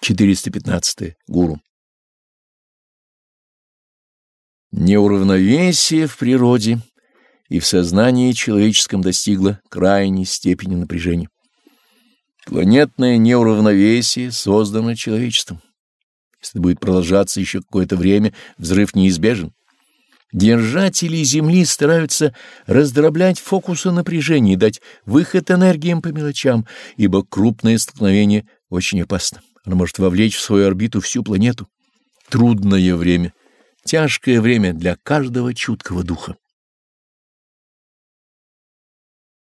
415. Гуру. Неуравновесие в природе и в сознании человеческом достигло крайней степени напряжения. Планетное неуравновесие создано человечеством. Если будет продолжаться еще какое-то время, взрыв неизбежен. Держатели Земли стараются раздроблять фокусы напряжения и дать выход энергиям по мелочам, ибо крупное столкновение очень опасно. Оно может вовлечь в свою орбиту всю планету. Трудное время, тяжкое время для каждого чуткого духа.